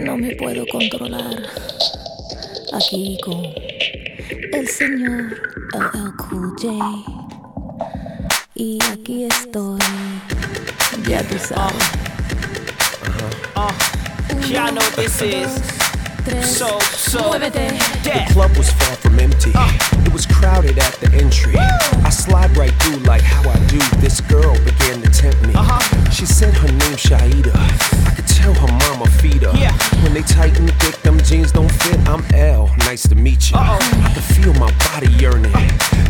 No me puedo controlar. Aquí con el señor LL. Y aquí estoy. Ya tú sabes. Uh, y'all know what this is. Tres. So, so, Muévete. The yeah. club was far Nice to meet you. Uh-oh. I could feel my body yearning.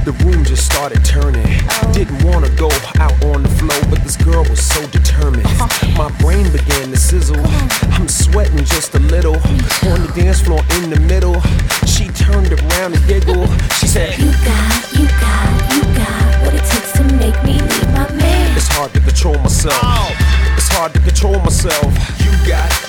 The room just started turning. Didn't wanna go out on the floor, but this girl was so determined. My brain began to sizzle. I'm sweating just a little. On the dance floor in the middle, she turned around and giggled. She said, You got, you got, you got what it takes to make me leave my man. It's hard to control myself. Oh. It's hard to control myself. You got, you got,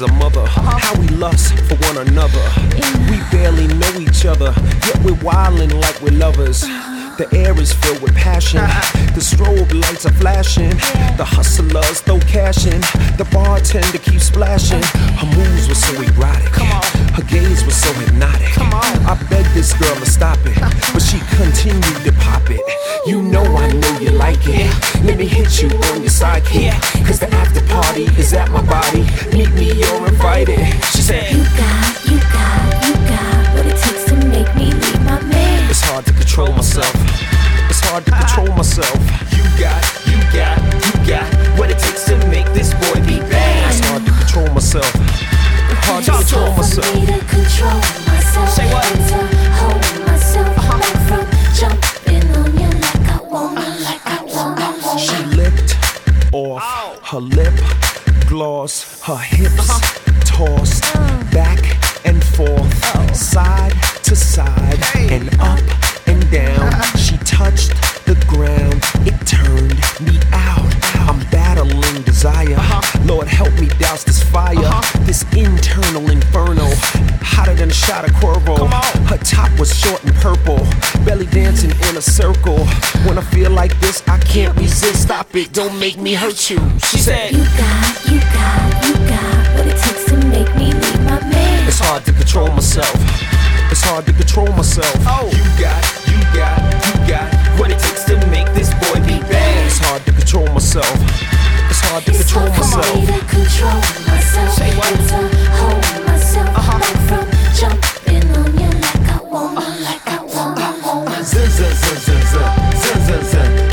Is a mother. How we lust for one another. We barely know each other, yet we're wildin' like we're lovers. The air is filled with passion. The strobe lights are flashing. The hustlers throw cash in. The bartender keeps splashing. Her moves were so erotic. Her gaze was so hypnotic. I begged this girl to stop it, know you like it. Let me hit you on your sidekick. Cause the after party is at my body. Meet me, you're invited. She said, You got, you got, you got what it takes to make me leave my man. It's hard to control myself. It's hard to control myself. You got, you got, you got what it takes to make this boy be bad. It's hard to control myself. It's hard to control myself. Her lip gloss, her hips tossed back and forth, side to side, and up and down. She touched the ground, it turned me out. I'm battling desire. huh Lord, help me douse this fire, this internal inferno, hotter than a shot of Cuervo. Her top was short and purple, belly dancing in a circle. When I feel like this, I can't resist. Stop it, don't make me hurt you. She said, You got, you got, you got what it takes to make me leave my man. It's hard to control myself. It's hard to control myself. Oh, you got, you got, you got what it takes to make this boy be bad. It's hard to control myself. It's hard to It's control hard myself. to control myself. Say what? And to hold myself uh-huh. back from jumping on you like I wanna, like I wanna, wanna. Yeah. I need everybody to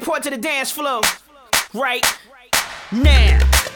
report to the dance floor. Right now.